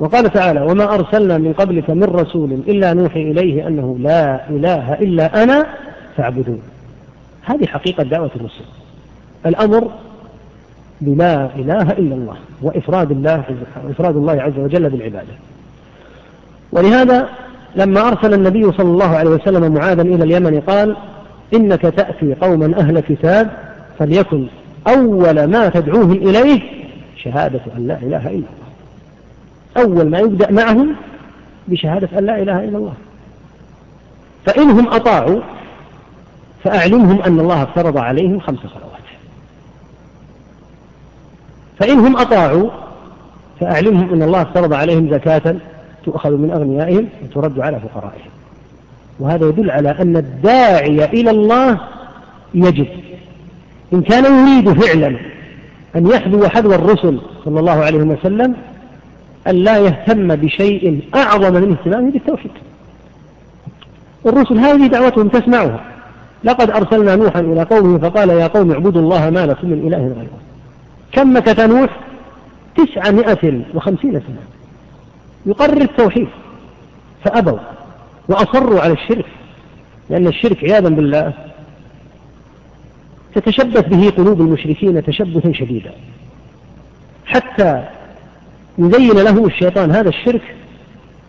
وقال تعالى وما أرسلنا من قبلك من رسول إلا نوحي إليه أنه لا إله إلا أنا فاعبدون. هذه حقيقة دعوة الرسل الأمر بلا إله إلا الله وإفراد الله إفراد الله عز وجل بالعبادة. ولهذا لما أرسل النبي صلى الله عليه وسلم معاذا إلى اليمن قال إنك تأتي قوما أهل كتاب فليكن أول ما تدعوهم إليه شهادة أن لا إله إلا الله. أول ما يبدأ معهم بشهادة أن لا إله إلا الله. فإنهم أطاعوا فأعلمهم أن الله افترض عليهم خمس صلوات. فإنهم أطاعوا فأعلمهم أن الله افترض عليهم زكاة تؤخذ من أغنيائهم وترد على فقرائهم. وهذا يدل على أن الداعي إلى الله يجب. إن كان يريد فعلا أن يحذو حذو الرسل صلى الله عليه وسلم أن لا يهتم بشيء أعظم من اهتمامه بالتوحيد. الرسل هذه دعوتهم تسمعها. لقد أرسلنا نوحا إلى قومه فقال يا قوم اعبدوا الله ما لكم من إله غيره. كم مكث نوح؟ تسعمائة وخمسين سنة. يقرر التوحيد. فأبوا وأصروا على الشرك. لأن الشرك عياذا بالله تتشبث به قلوب المشركين تشبثا شديدا. حتى يزين لهم الشيطان هذا الشرك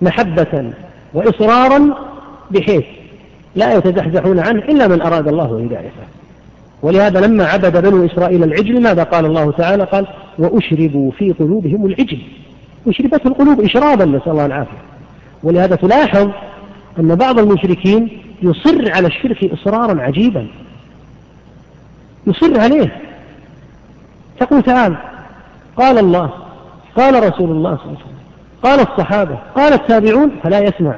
محبة وإصرارا بحيث لا يتزحزحون عنه إلا من أراد الله هدايته. ولهذا لما عبد بنو إسرائيل العجل ماذا قال الله تعالى؟ قال وأشربوا في قلوبهم العجل. أشربت القلوب إشرابا نسأل الله العافية. ولهذا تلاحظ أن بعض المشركين يصر على الشرك إصرارا عجيبا. يصر عليه. تقول تعالى قال الله قال رسول الله صلى الله عليه وسلم قال الصحابة قال التابعون فلا يسمع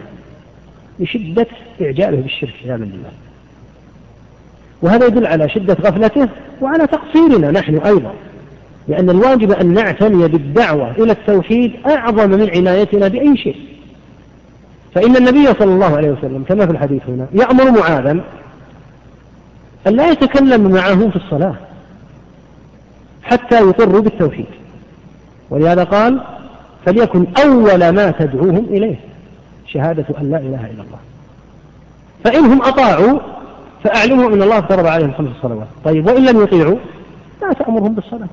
لشدة إعجابه بالشرك يا من الله. وهذا يدل على شدة غفلته وعلى تقصيرنا نحن أيضا لأن الواجب أن نعتني بالدعوة إلى التوحيد أعظم من عنايتنا بأي شيء. فإن النبي صلى الله عليه وسلم كما في الحديث هنا يأمر معاذا؟ أن لا يتكلم معه في الصلاة حتى يقر بالتوحيد. ولهذا قال فليكن أول ما تدعوهم إليه شهادة أن لا إله إلا الله. فإنهم أطاعوا فأعلموا أن الله افترض عليهم خمس صلوات. طيب وإن لم يطيعوا لا تأمرهم بالصلاة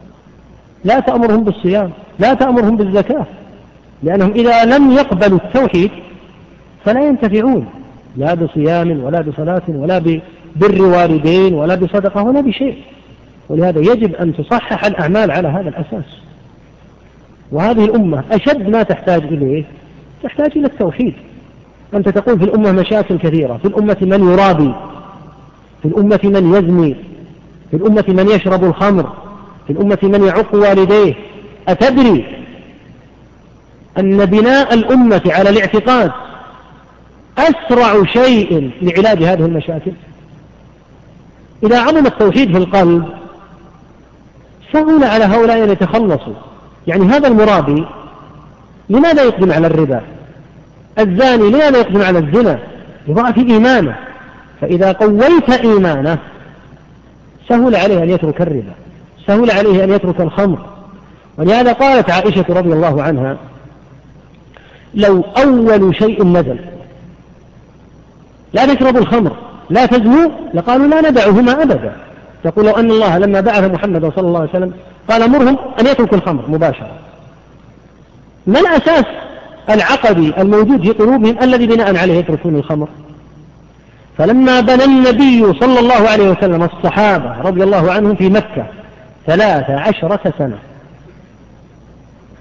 لا تأمرهم بالصيام لا تأمرهم بالزكاة لأنهم إذا لم يقبلوا التوحيد فلا ينتفعون لا بصيام ولا بصلاة ولا ببر والدين ولا بصدقة ولا بشيء. ولهذا يجب أن تصحح الأعمال على هذا الأساس. وهذه الأمة أشد ما تحتاج إليه تحتاج إلى التوحيد. أنت تقول في الأمة مشاكل كثيرة في الأمة من يرابي في الأمة من يزني في الأمة من يشرب الخمر في الأمة من يعق والديه. أتدري أن بناء الأمة على الاعتقاد أسرع شيء لعلاج هذه المشاكل؟ إذا عمل التوحيد في القلب سهل على هؤلاء أن يتخلصوا. يعني هذا المرابي لماذا يقدم على الربا؟ الزاني لماذا يقدم على الزنا؟ لضعف إيمانه. فإذا قويت إيمانه سهل عليه أن يترك الربا سهل عليه أن يترك الخمر. ولهذا قالت عائشة رضي الله عنها لو أول شيء نزل لا تشربوا الخمر لا تزنوا لقالوا لا ندعهما أبدا. تقول لو أن الله لما بعث محمدا صلى الله عليه وسلم قال مرهم أن يتركوا الخمر مباشرة. ما الأساس العقدي الموجود في قلوبهم الذي بناء عليه يتركون الخمر؟ فلما بنى النبي صلى الله عليه وسلم الصحابة رضي الله عنهم في مكة ثلاث عشرة سنة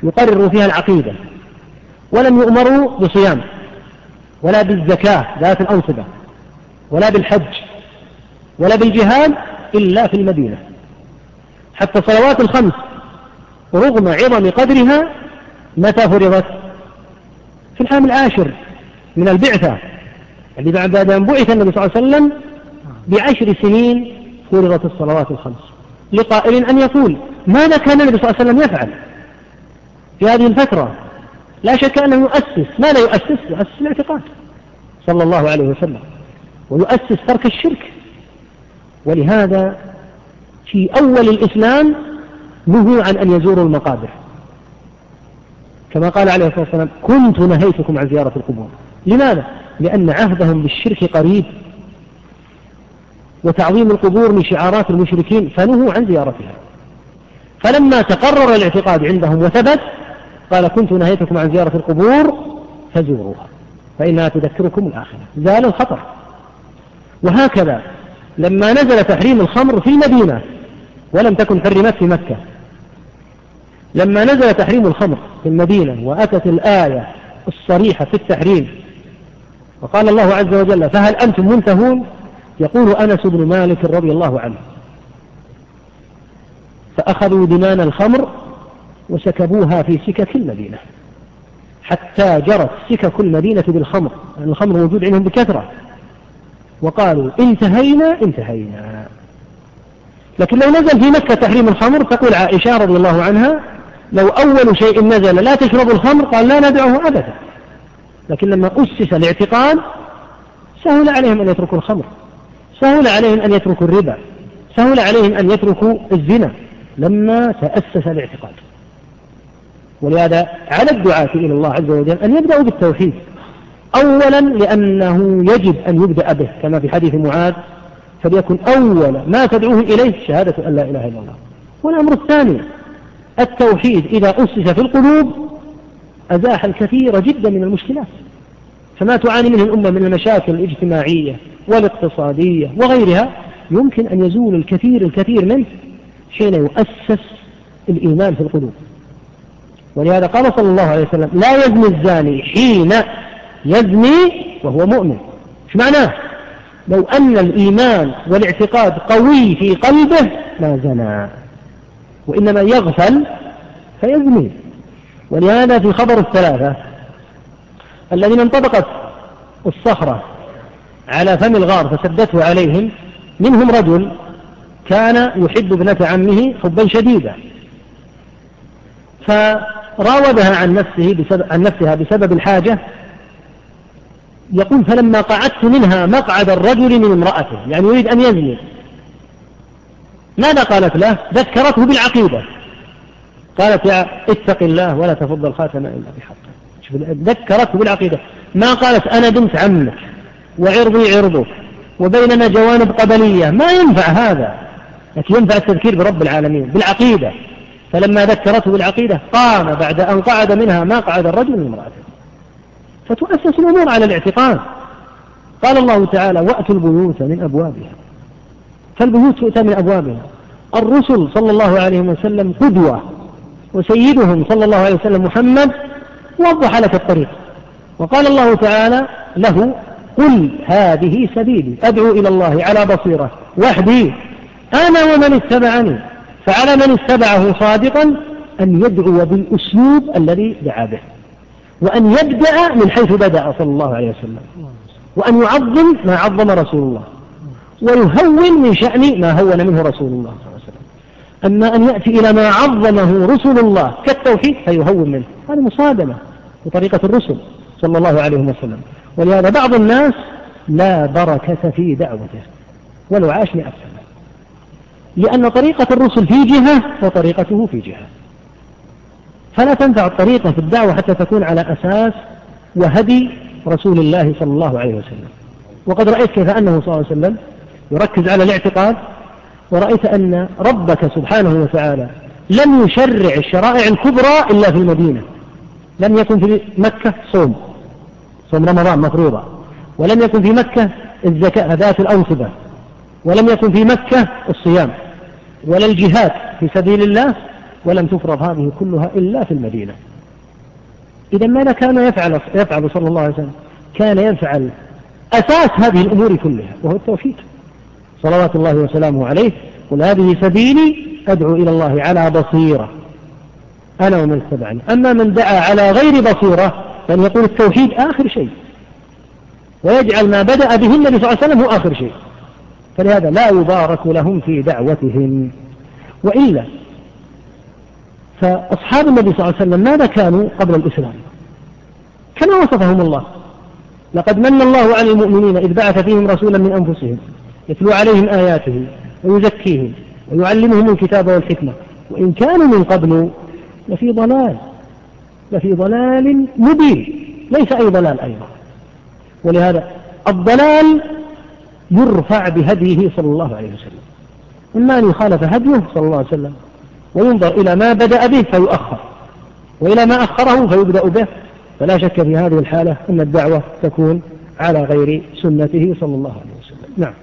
يقرروا فيها العقيدة. ولم يؤمروا بصيام ولا بالزكاة ذات الأنصبة ولا بالحج ولا بالجهاد إلا في المدينة. حتى الصلوات الخمس رغم عظم قدرها متى فرضت؟ في العام العاشر من البعثة اللي بعد بعد أن بعث النبي صلى الله عليه وسلم بعشر سنين فرضت الصلوات الخمس. لقائل أن يقول ماذا كان النبي صلى الله عليه وسلم يفعل؟ في هذه الفترة لا شك أنه يؤسس ماذا يؤسس؟ يؤسس الاعتقاد صلى الله عليه وسلم ويؤسس ترك الشرك. ولهذا في أول الإسلام نهوا عن أن يزوروا المقابر. كما قال عليه الصلاة والسلام كنت نهيتكم عن زيارة القبور. لماذا؟ لأن عهدهم بالشرك قريب وتعظيم القبور من شعارات المشركين فنهوا عن زيارتها. فلما تقرر الاعتقاد عندهم وثبت قال كنت نهيتكم عن زيارة القبور فزوروها فإنها تذكركم الآخرة. زال الخطر. وهكذا لما نزل تحريم الخمر في المدينة ولم تكن حرمت في مكة. لما نزل تحريم الخمر في المدينة وأتت الآية الصريحة في التحريم وقال الله عز وجل فهل أنتم منتهون؟ يقول أنس بن مالك رضي الله عنه. فأخذوا دمان الخمر وسكبوها في سكك المدينة حتى جرت سكك المدينة بالخمر الخمر موجود عندهم بكثرة. وقالوا انتهينا انتهينا. لكن لو نزل في مكة تحريم الخمر تقول عائشة رضي الله عنها لو أول شيء نزل لا تشرب الخمر قال لا ندعه أبدا. لكن لما أسس الاعتقاد سهل عليهم أن يتركوا الخمر. سهل عليهم أن يتركوا الربا. سهل عليهم أن يتركوا الزنا. لما تأسس الاعتقاد. ولهذا على الدعاة إلى الله عز وجل أن يبدأوا بالتوحيد. أولا لأنه يجب أن يبدأ به كما في حديث معاذ فليكن أول ما تدعوه إليه شهادة أن لا إله إلا الله. والأمر الثاني التوحيد إذا أسس في القلوب أزاح الكثير جدا من المشكلات. فما تعاني منه الأمة من المشاكل الاجتماعية والاقتصادية وغيرها يمكن أن يزول الكثير الكثير منه حين يؤسس الإيمان في القلوب. ولهذا قال صلى الله عليه وسلم لا يزني الزاني حين يزني وهو مؤمن. إيش معناه لو أن الإيمان والاعتقاد قوي في قلبه ما زنى. وإنما يغفل فيزني. ولهذا في خبر الثلاثة الذين انطبقت الصخرة على فم الغار فسدته عليهم منهم رجل كان يحب ابنة عمه حبا شديدا. فراودها عن نفسه بسبب عن نفسها بسبب الحاجة يقول فلما قعدت منها مقعد الرجل من امرأته يعني يريد أن يزني. ماذا قالت له؟ ذكرته بالعقيدة. قالت يا اتق الله ولا تفض الخاتم إلا بحقه. ذكرته بالعقيدة. ما قالت أنا بنت عمك وعرضي عرضك وبيننا جوانب قبلية. ما ينفع هذا. لكن ينفع التذكير برب العالمين بالعقيدة. فلما ذكرته بالعقيدة قام بعد أن قعد منها ما قعد الرجل من امرأته. فتؤسس الأمور على الاعتقاد. قال الله تعالى وأتوا البيوت من أبوابها. فالبيوت تؤتى من أبوابها. الرسل صلى الله عليه وسلم قدوة وسيدهم صلى الله عليه وسلم محمد وضح لك الطريق. وقال الله تعالى له قل هذه سبيلي أدعو إلى الله على بصيرة وحدي. أنا ومن اتبعني فعلى من اتبعه صادقا أن يدعو بالأسلوب الذي دعا به. وأن يبدأ من حيث بدأ صلى الله عليه وسلم. وأن يعظم ما عظم رسول الله. ويهون من شأن ما هون منه رسول الله صلى الله عليه وسلم. أما أن يأتي إلى ما عظمه رسل الله كالتوحيد فيهون منه. هذه مصادمة بطريقة الرسل صلى الله عليه وسلم. ولهذا بعض الناس لا بركة في دعوته. ولو عاش مئة سنة. لأن طريقة الرسل في جهة وطريقته في جهة. فلا تنفع الطريقة في الدعوة حتى تكون على أساس وهدي رسول الله صلى الله عليه وسلم. وقد رأيت كيف أنه صلى الله عليه وسلم يركز على الاعتقاد ورأيت أن ربك سبحانه وتعالى لم يشرع الشرائع الكبرى إلا في المدينة. لم يكن في مكة صوم صوم رمضان مفروضة. ولم يكن في مكة الزكاة ذات الأنصبة. ولم يكن في مكة الصيام. ولا الجهاد في سبيل الله ولم تفرض هذه كلها إلا في المدينة. إذا ماذا كان يفعل يفعل صلى الله عليه وسلم؟ كان يفعل أساس هذه الأمور كلها وهو التوحيد. صلوات الله وسلامه عليه قل هذه سبيلي أدعو إلى الله على بصيرة. أنا ومن اتبعني. أما من دعا على غير بصيرة فأن يقول التوحيد آخر شيء. ويجعل ما بدأ به النبي صلى الله عليه وسلم هو آخر شيء. فلهذا لا يبارك لهم في دعوتهم. وإلا فأصحاب النبي صلى الله عليه وسلم ماذا كانوا قبل الإسلام؟ كما وصفهم الله. لقد من الله على المؤمنين إذ بعث فيهم رسولا من أنفسهم يتلو عليهم آياته ويزكيهم ويعلمهم الكتاب والحكمة. وإن كانوا من قبل لفي ضلال لفي ضلال مبين. ليس أي ضلال أيضا. ولهذا الضلال يرفع بهديه صلى الله عليه وسلم. إما أن يخالف هديه صلى الله عليه وسلم وينظر إلى ما بدأ به فيؤخر. وإلى ما أخره فيبدأ به. فلا شك في هذه الحالة أن الدعوة تكون على غير سنته صلى الله عليه وسلم. نعم.